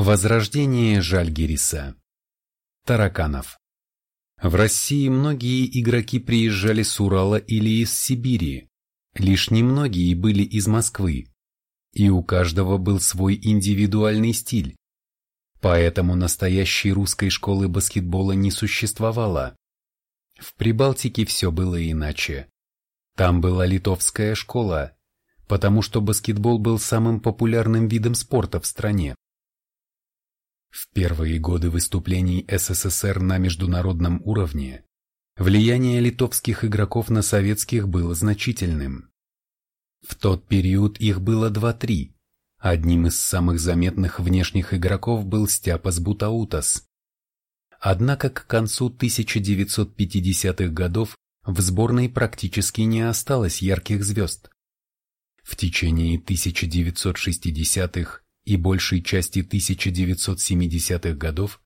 Возрождение Жальгириса. Тараканов. В России многие игроки приезжали с Урала или из Сибири. Лишь немногие были из Москвы. И у каждого был свой индивидуальный стиль. Поэтому настоящей русской школы баскетбола не существовало. В Прибалтике все было иначе. Там была литовская школа, потому что баскетбол был самым популярным видом спорта в стране. В первые годы выступлений СССР на международном уровне влияние литовских игроков на советских было значительным. В тот период их было 2-3. Одним из самых заметных внешних игроков был Стяпас Бутаутас. Однако к концу 1950-х годов в сборной практически не осталось ярких звезд. В течение 1960-х и большей части 1970-х годов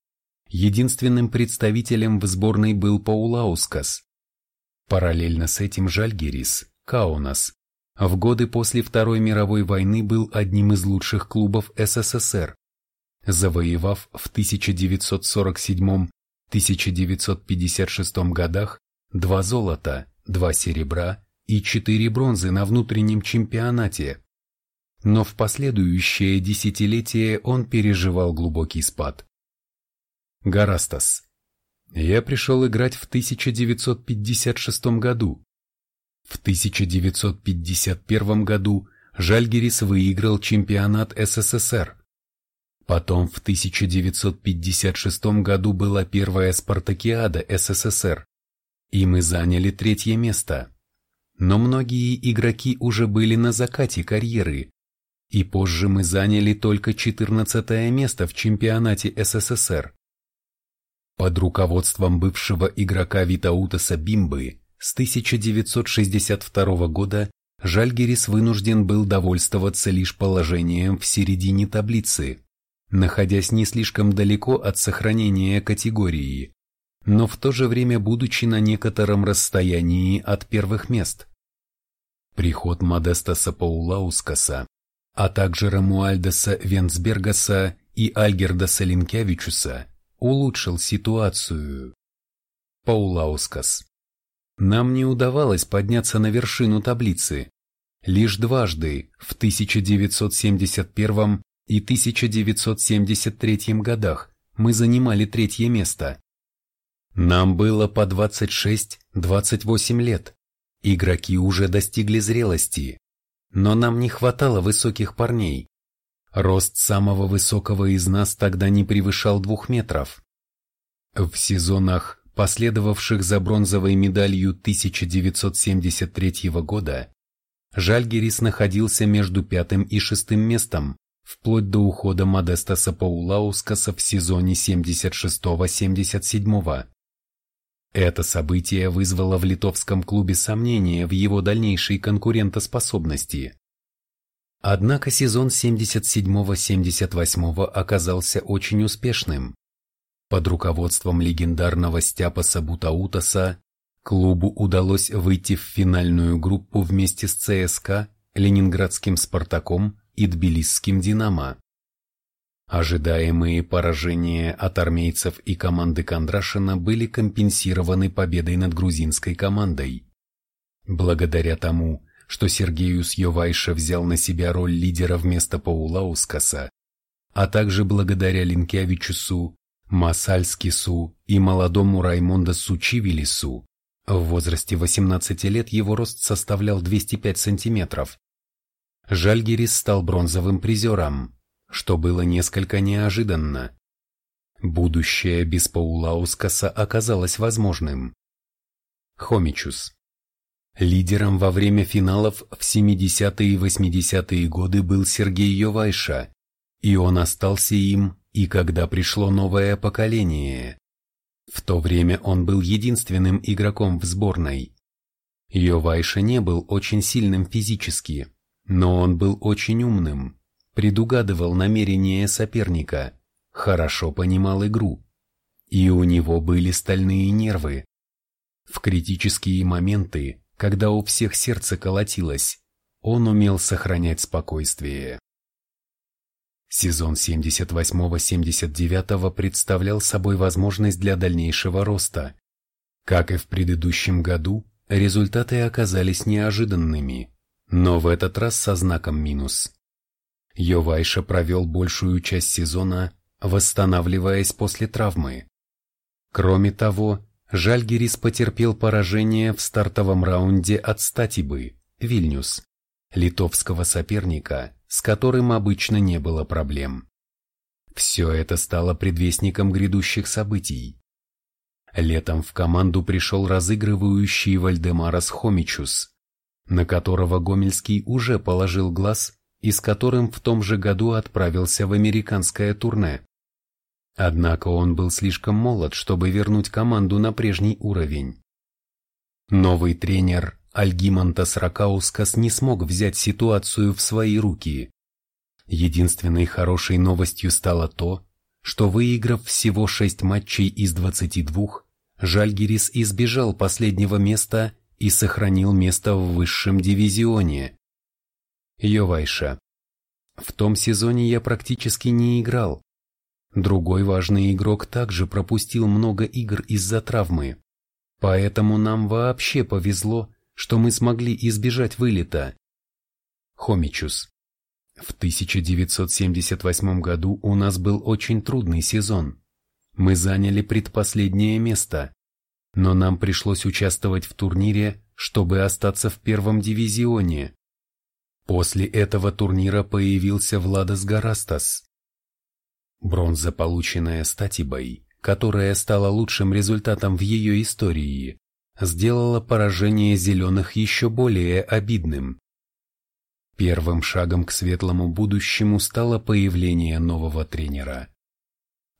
единственным представителем в сборной был Паулаускас. Параллельно с этим Жальгерис, Каунас, в годы после Второй мировой войны был одним из лучших клубов СССР, завоевав в 1947-1956 годах два золота, два серебра и четыре бронзы на внутреннем чемпионате но в последующее десятилетие он переживал глубокий спад. Гарастас. Я пришел играть в 1956 году. В 1951 году Жальгерис выиграл чемпионат СССР. Потом в 1956 году была первая спартакиада СССР, и мы заняли третье место. Но многие игроки уже были на закате карьеры, и позже мы заняли только 14 место в чемпионате СССР. Под руководством бывшего игрока Витаутаса Бимбы с 1962 года Жальгерис вынужден был довольствоваться лишь положением в середине таблицы, находясь не слишком далеко от сохранения категории, но в то же время будучи на некотором расстоянии от первых мест. Приход Модеста Сапаулаускаса а также Рамуальдеса Венсбергаса и Альгердаса Линкевичуса улучшил ситуацию. Паулаускас. Нам не удавалось подняться на вершину таблицы. Лишь дважды, в 1971 и 1973 годах, мы занимали третье место. Нам было по 26-28 лет. Игроки уже достигли зрелости, но нам не хватало высоких парней. Рост самого высокого из нас тогда не превышал двух метров. В сезонах, последовавших за бронзовой медалью 1973 года, Жальгерис находился между пятым и шестым местом, вплоть до ухода Модеста Сапаулаускаса в сезоне 76-77. Это событие вызвало в литовском клубе сомнения в его дальнейшей конкурентоспособности. Однако сезон 77-78 оказался очень успешным. Под руководством легендарного Стяпаса Бутаутаса клубу удалось выйти в финальную группу вместе с ЦСКА, Ленинградским Спартаком и Тбилисским Динамо. Ожидаемые поражения от армейцев и команды Кондрашина были компенсированы победой над грузинской командой. Благодаря тому, что Сергеюс Йовайша взял на себя роль лидера вместо Паулаускаса, а также благодаря Линкевичусу, Масальскису и молодому Раймондасу Чивилису, в возрасте 18 лет его рост составлял 205 сантиметров. Жальгерис стал бронзовым призером, что было несколько неожиданно. Будущее без Паулаускаса оказалось возможным. Хомичус. Лидером во время финалов в 70-е и 80-е годы был Сергей Йовайша, и он остался им, и когда пришло новое поколение. В то время он был единственным игроком в сборной. Йовайша не был очень сильным физически, но он был очень умным предугадывал намерения соперника, хорошо понимал игру. И у него были стальные нервы. В критические моменты, когда у всех сердце колотилось, он умел сохранять спокойствие. Сезон 78-79 представлял собой возможность для дальнейшего роста. Как и в предыдущем году, результаты оказались неожиданными, но в этот раз со знаком минус. Йовайша провел большую часть сезона, восстанавливаясь после травмы. Кроме того, Жальгерис потерпел поражение в стартовом раунде от Статибы, Вильнюс, литовского соперника, с которым обычно не было проблем. Все это стало предвестником грядущих событий. Летом в команду пришел разыгрывающий Вальдемарас Хомичус, на которого Гомельский уже положил глаз и с которым в том же году отправился в американское турне. Однако он был слишком молод, чтобы вернуть команду на прежний уровень. Новый тренер Альгимантас Ракаускас не смог взять ситуацию в свои руки. Единственной хорошей новостью стало то, что выиграв всего 6 матчей из 22, Жальгирис избежал последнего места и сохранил место в высшем дивизионе. Йовайша. В том сезоне я практически не играл. Другой важный игрок также пропустил много игр из-за травмы. Поэтому нам вообще повезло, что мы смогли избежать вылета. Хомичус. В 1978 году у нас был очень трудный сезон. Мы заняли предпоследнее место, но нам пришлось участвовать в турнире, чтобы остаться в первом дивизионе. После этого турнира появился Владос Гарастас. Бронза, полученная Статибой, которая стала лучшим результатом в ее истории, сделала поражение зеленых еще более обидным. Первым шагом к светлому будущему стало появление нового тренера.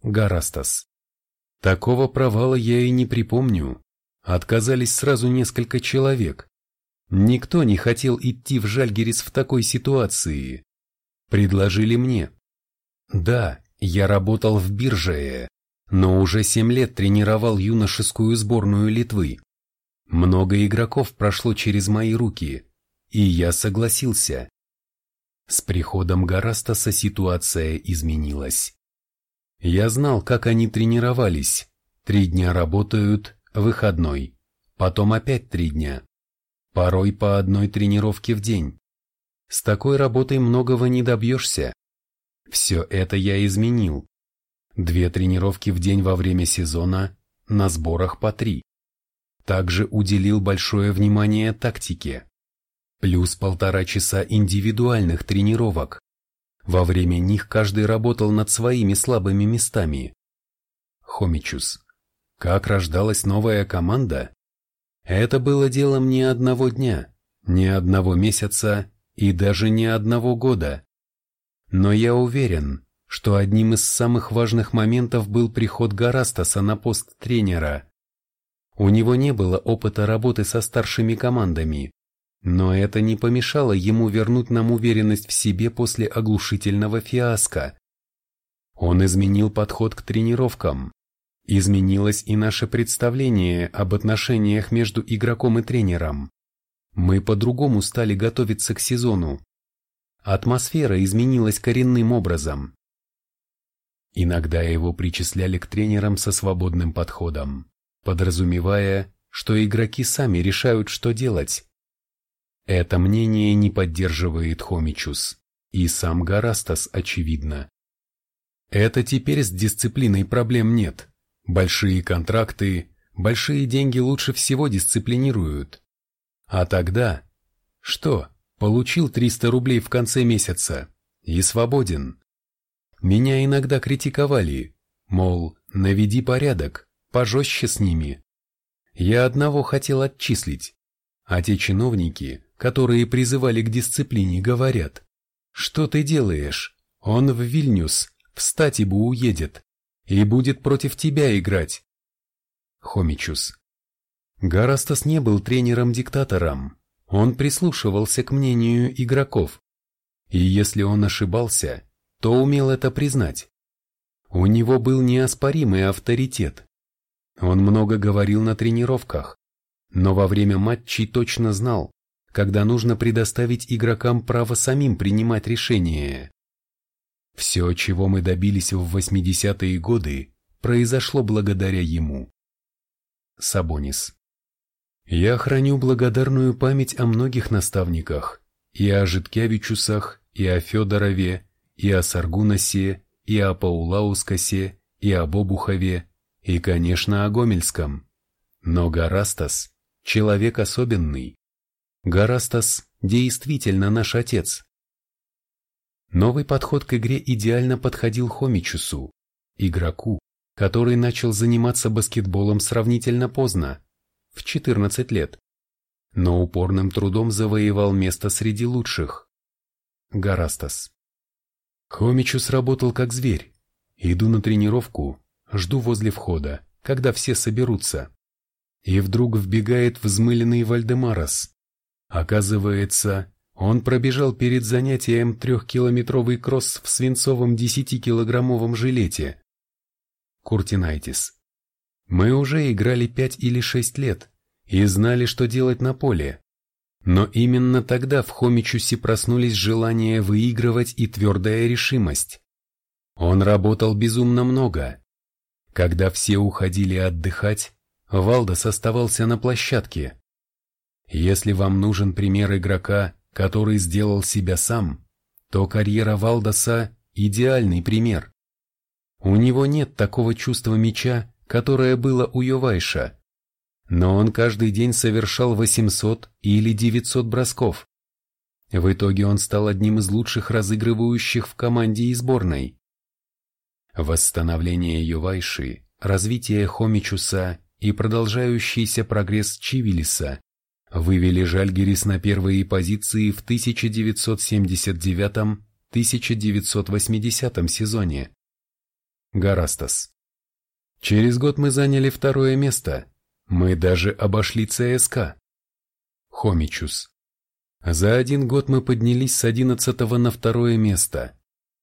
Гарастас. Такого провала я и не припомню. Отказались сразу несколько человек. Никто не хотел идти в Жальгерис в такой ситуации. Предложили мне. Да, я работал в бирже, но уже семь лет тренировал юношескую сборную Литвы. Много игроков прошло через мои руки, и я согласился. С приходом Гарастаса ситуация изменилась. Я знал, как они тренировались. Три дня работают, выходной, потом опять три дня порой по одной тренировке в день. С такой работой многого не добьешься. Все это я изменил. Две тренировки в день во время сезона, на сборах по три. Также уделил большое внимание тактике. Плюс полтора часа индивидуальных тренировок. Во время них каждый работал над своими слабыми местами. Хомичус. Как рождалась новая команда? Это было делом не одного дня, не одного месяца и даже не одного года. Но я уверен, что одним из самых важных моментов был приход Гарастаса на пост тренера. У него не было опыта работы со старшими командами, но это не помешало ему вернуть нам уверенность в себе после оглушительного фиаско. Он изменил подход к тренировкам, Изменилось и наше представление об отношениях между игроком и тренером. Мы по-другому стали готовиться к сезону. Атмосфера изменилась коренным образом. Иногда его причисляли к тренерам со свободным подходом, подразумевая, что игроки сами решают, что делать. Это мнение не поддерживает Хомичус, и сам Гарастас очевидно. Это теперь с дисциплиной проблем нет. Большие контракты, большие деньги лучше всего дисциплинируют. А тогда, что, получил 300 рублей в конце месяца и свободен. Меня иногда критиковали, мол, наведи порядок, пожестче с ними. Я одного хотел отчислить, а те чиновники, которые призывали к дисциплине, говорят, что ты делаешь, он в Вильнюс, в Статибу уедет, и будет против тебя играть. Хомичус. Гарастас не был тренером-диктатором, он прислушивался к мнению игроков. И если он ошибался, то умел это признать. У него был неоспоримый авторитет. Он много говорил на тренировках, но во время матчей точно знал, когда нужно предоставить игрокам право самим принимать решения. Все, чего мы добились в 80-е годы, произошло благодаря ему. Сабонис. Я храню благодарную память о многих наставниках, и о Житкевичусах, и о Федорове, и о Саргунасе, и о Паулаускасе, и о Бобухове, и, конечно, о Гомельском. Но Гарастас – человек особенный. Гарастас действительно наш отец. Новый подход к игре идеально подходил Хомичусу, игроку, который начал заниматься баскетболом сравнительно поздно, в 14 лет, но упорным трудом завоевал место среди лучших. Гарастас. Хомичус работал как зверь. Иду на тренировку, жду возле входа, когда все соберутся. И вдруг вбегает взмыленный Вальдемарос. Оказывается, он пробежал перед занятием трехкилометровый кросс в свинцовом десятикилограммовом жилете. Куртинайтис. Мы уже играли пять или шесть лет и знали, что делать на поле. Но именно тогда в Хомичусе проснулись желание выигрывать и твердая решимость. Он работал безумно много. Когда все уходили отдыхать, Валдос оставался на площадке. Если вам нужен пример игрока, который сделал себя сам, то карьера Валдоса – идеальный пример. У него нет такого чувства мяча, которое было у Йовайша. Но он каждый день совершал 800 или 900 бросков. В итоге он стал одним из лучших разыгрывающих в команде и сборной. Восстановление Йовайши, развитие Хомичуса и продолжающийся прогресс Чивилиса вывели Жальгерис на первые позиции в 1979-1980 сезоне. Гарастас. Через год мы заняли второе место. Мы даже обошли ЦСКА. Хомичус. За один год мы поднялись с 11 на второе место.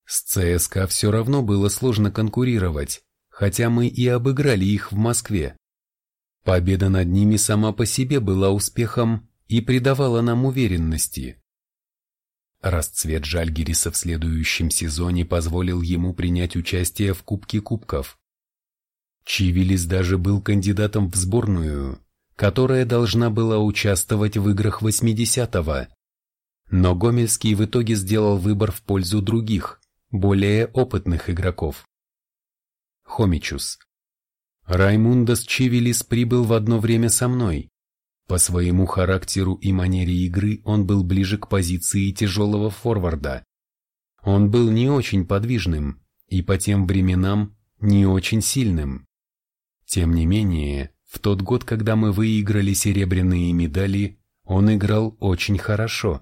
С ЦСКА все равно было сложно конкурировать, хотя мы и обыграли их в Москве. Победа над ними сама по себе была успехом и придавала нам уверенности. Расцвет Жальгириса в следующем сезоне позволил ему принять участие в Кубке Кубков. Чивилис даже был кандидатом в сборную, которая должна была участвовать в играх 80-го. Но Гомельский в итоге сделал выбор в пользу других, более опытных игроков. Хомичус. Раймундас Чивилис прибыл в одно время со мной, по своему характеру и манере игры он был ближе к позиции тяжелого форварда. Он был не очень подвижным и по тем временам не очень сильным. Тем не менее, в тот год, когда мы выиграли серебряные медали, он играл очень хорошо.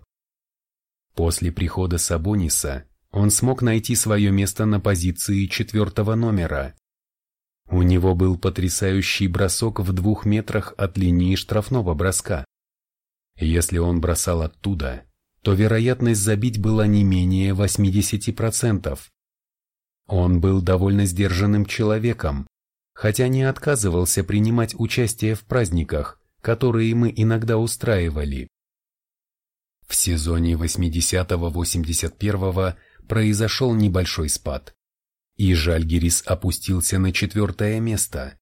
После прихода Сабониса он смог найти свое место на позиции четвертого номера. У него был потрясающий бросок в двух метрах от линии штрафного броска. Если он бросал оттуда, то вероятность забить была не менее 80%. Он был довольно сдержанным человеком, хотя не отказывался принимать участие в праздниках, которые мы иногда устраивали. В сезоне 80-81 произошел небольшой спад и Жальгирис опустился на четвертое место.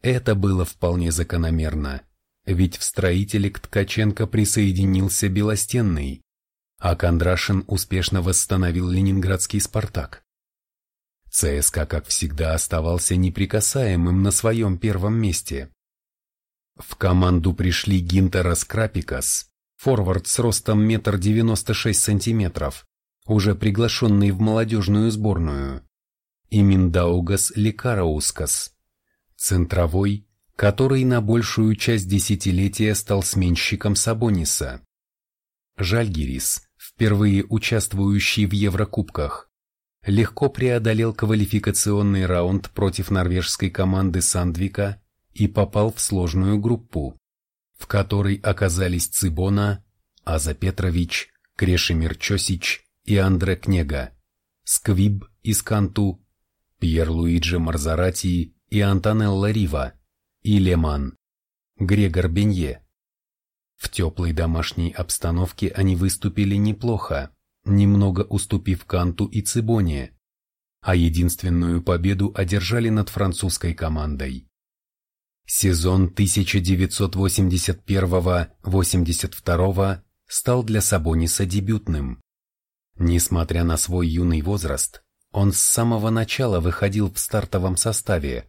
Это было вполне закономерно, ведь в строителе к Ткаченко присоединился Белостенный, а Кондрашин успешно восстановил ленинградский «Спартак». ЦСКА, как всегда, оставался неприкасаемым на своем первом месте. В команду пришли Гинтерас Крапикас, форвард с ростом метр девяносто шесть сантиметров, уже приглашенный в молодежную сборную, и Миндаугас Лекараускас, центровой, который на большую часть десятилетия стал сменщиком Сабониса. Жальгирис, впервые участвующий в Еврокубках, легко преодолел квалификационный раунд против норвежской команды Сандвика и попал в сложную группу, в которой оказались Цибона, Аза Петрович, Крешемир Чосич и Андре Кнега, Сквиб из Канту Пьер-Луиджи Марзарати и Антонелла Рива, и Леман, Грегор Бенье. В теплой домашней обстановке они выступили неплохо, немного уступив Канту и Цибоне, а единственную победу одержали над французской командой. Сезон 1981-82 стал для Сабониса дебютным. Несмотря на свой юный возраст, он с самого начала выходил в стартовом составе.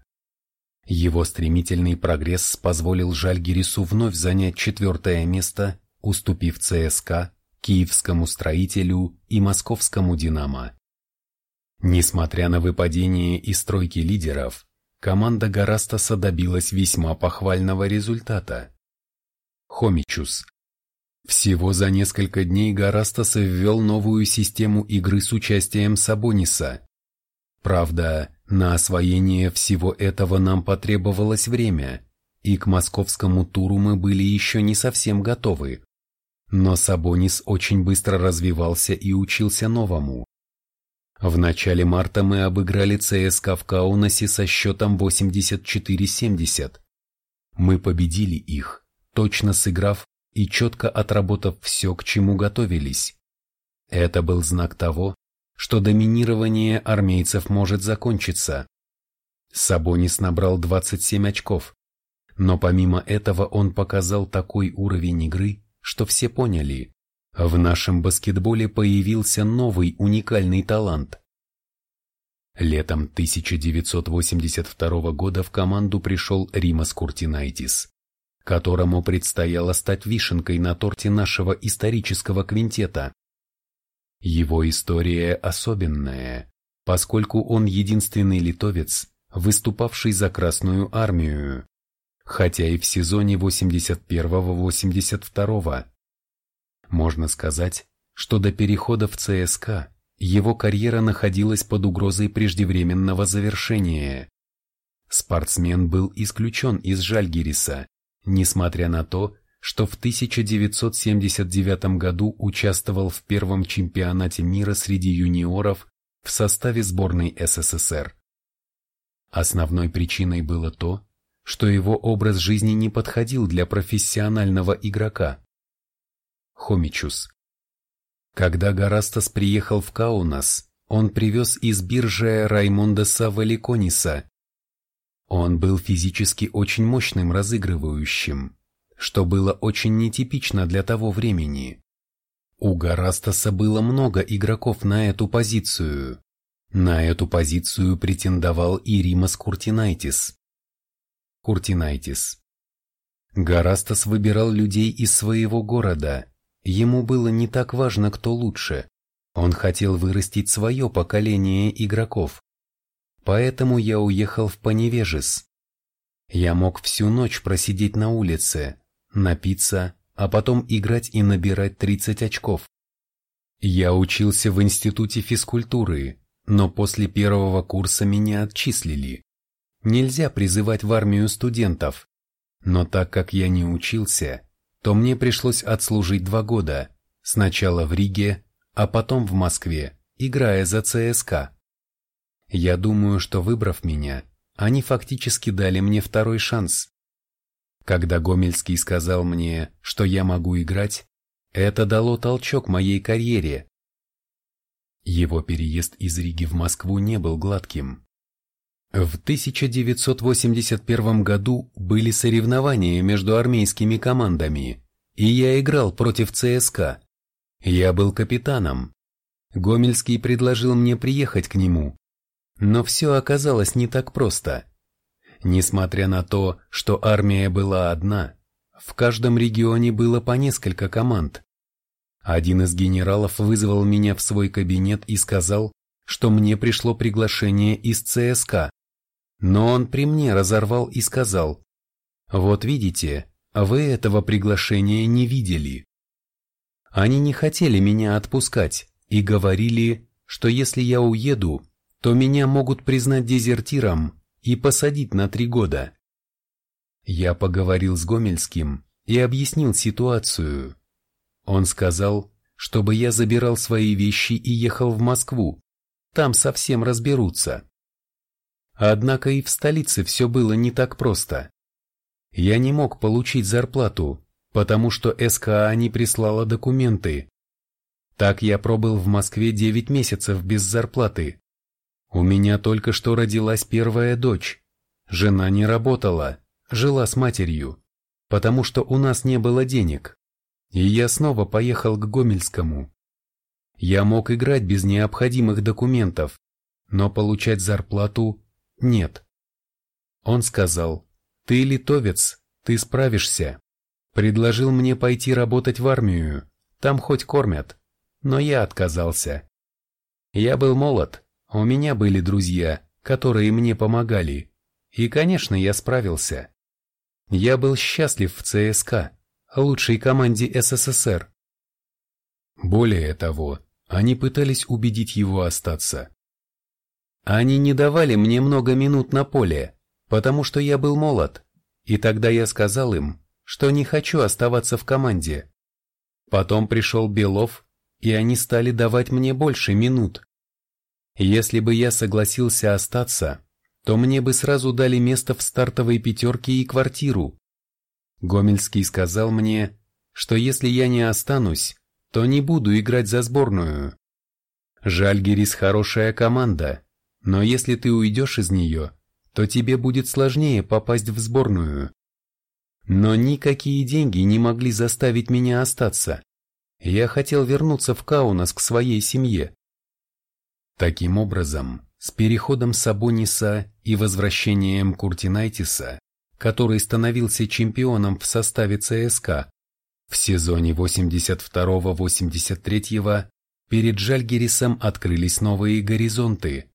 Его стремительный прогресс позволил Жальгирису вновь занять четвертое место, уступив ЦСКА, Киевскому строителю и Московскому «Динамо». Несмотря на выпадение из стройки лидеров, команда Гарастаса добилась весьма похвального результата. Хомичус. Всего за несколько дней Гарастас ввел новую систему игры с участием Сабониса. Правда, на освоение всего этого нам потребовалось время, и к московскому туру мы были еще не совсем готовы. Но Сабонис очень быстро развивался и учился новому. В начале марта мы обыграли ЦСКА в Каунасе со счетом 84-70. Мы победили их, точно сыграв и четко отработав все, к чему готовились. Это был знак того, что доминирование армейцев может закончиться. Сабонис набрал 27 очков, но помимо этого он показал такой уровень игры, что все поняли, в нашем баскетболе появился новый уникальный талант. Летом 1982 года в команду пришел Римас Куртинайтис, которому предстояло стать вишенкой на торте нашего исторического квинтета. Его история особенная, поскольку он единственный литовец, выступавший за Красную Армию, хотя и в сезоне 81-82 можно сказать, что до перехода в ЦСКА его карьера находилась под угрозой преждевременного завершения. Спортсмен был исключен из Жальгириса, несмотря на то, что в 1979 году участвовал в первом чемпионате мира среди юниоров в составе сборной СССР. Основной причиной было то, что его образ жизни не подходил для профессионального игрока. Хомичус. Когда Гарастас приехал в Каунас, он привез из биржи Раймондеса Валикониса. Он был физически очень мощным разыгрывающим, что было очень нетипично для того времени. У Гарастаса было много игроков на эту позицию. На эту позицию претендовал и Римас Куртинайтис. Куртинайтис. Гарастас выбирал людей из своего города, Ему было не так важно, кто лучше. Он хотел вырастить свое поколение игроков. Поэтому я уехал в Поневежес. Я мог всю ночь просидеть на улице, напиться, а потом играть и набирать 30 очков. Я учился в институте физкультуры, но после первого курса меня отчислили. Нельзя призывать в армию студентов. Но так как я не учился, то мне пришлось отслужить два года, сначала в Риге, а потом в Москве, играя за ЦСКА. Я думаю, что выбрав меня, они фактически дали мне второй шанс. Когда Гомельский сказал мне, что я могу играть, это дало толчок моей карьере. Его переезд из Риги в Москву не был гладким. В 1981 году были соревнования между армейскими командами, и я играл против ЦСКА. Я был капитаном. Гомельский предложил мне приехать к нему. Но все оказалось не так просто. Несмотря на то, что армия была одна, в каждом регионе было по несколько команд. Один из генералов вызвал меня в свой кабинет и сказал, что мне пришло приглашение из ЦСКА. Но он при мне разорвал и сказал, «Вот видите, вы этого приглашения не видели». Они не хотели меня отпускать и говорили, что если я уеду, то меня могут признать дезертиром и посадить на три года. Я поговорил с Гомельским и объяснил ситуацию. Он сказал, чтобы я забирал свои вещи и ехал в Москву, там совсем разберутся. Однако и в столице все было не так просто. Я не мог получить зарплату, потому что СКА не прислала документы. Так я пробыл в Москве 9 месяцев без зарплаты. У меня только что родилась первая дочь. Жена не работала, жила с матерью, потому что у нас не было денег. И я снова поехал к Гомельскому. Я мог играть без необходимых документов, но получать зарплату нет. Он сказал, ты литовец, ты справишься. Предложил мне пойти работать в армию, там хоть кормят, но я отказался. Я был молод, у меня были друзья, которые мне помогали, и, конечно, я справился. Я был счастлив в ЦСКА, лучшей команде СССР. Более того, они пытались убедить его остаться. Они не давали мне много минут на поле, потому что я был молод, и тогда я сказал им, что не хочу оставаться в команде. Потом пришел Белов, и они стали давать мне больше минут. Если бы я согласился остаться, то мне бы сразу дали место в стартовой пятерке и квартиру. Гомельский сказал мне, что если я не останусь, то не буду играть за сборную. Жальгерис хорошая команда, но если ты уйдешь из нее, то тебе будет сложнее попасть в сборную. Но никакие деньги не могли заставить меня остаться. Я хотел вернуться в Каунас к своей семье. Таким образом, с переходом Сабониса и возвращением Куртинайтиса, который становился чемпионом в составе ЦСКА, в сезоне 82-83 перед Жальгерисом открылись новые горизонты.